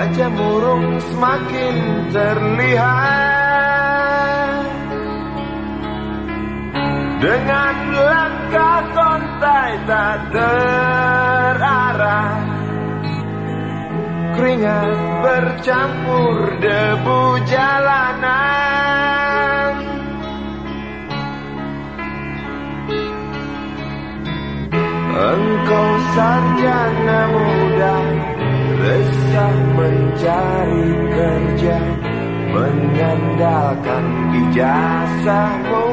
Wajah murung semakin terlihat. Dengan langkah kontai tak terarah. Keringat bercampur debu jalanan. Engkau sarjana mencari kerja Mengandalkan ijazahmu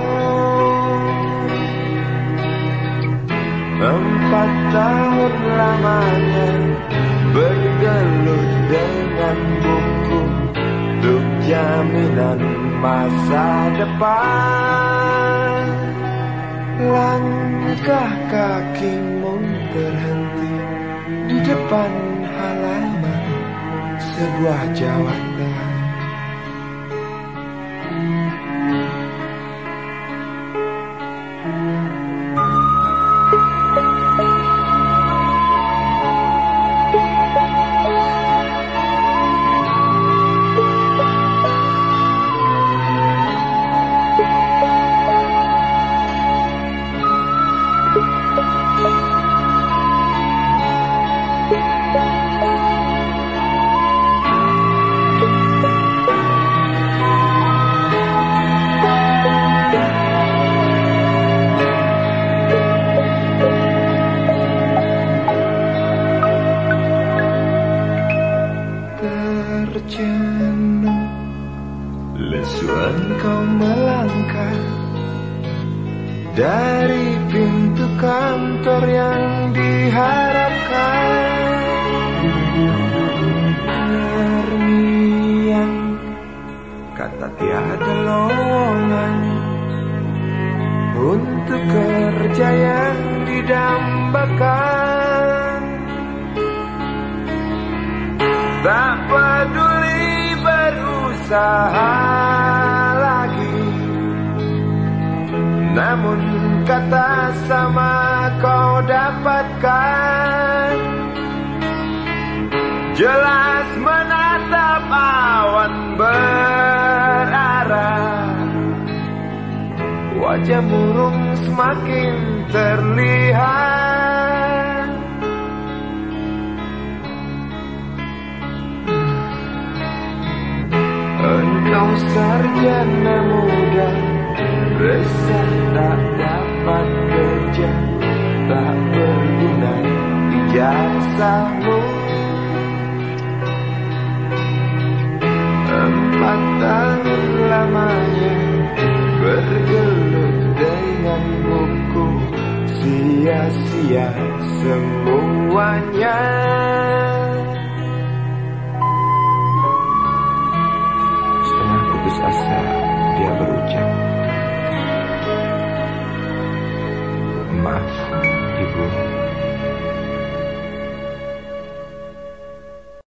Empat tahun lamanya Bergelut dengan buku Untuk jaminan masa depan. Langkah kakimu terhenti Di depan halaman Sebuah jawatan terjenuh Lesu engkau melangkah Dari pintu kantor yang diharapkan. Terniang Kata tiada lowongan Untuk kerja yang didambakan. Tak berusaha lagi. Namun kata sama kau dapatkan. Jelas menatap awan berarah. Wajah murung semakin terlihat sarjana muda Resah tak dapat kerja Tak berguna ijazahmu. Empat tahun lamanya Bergelut dengan buku Sia-sia semuanya us now.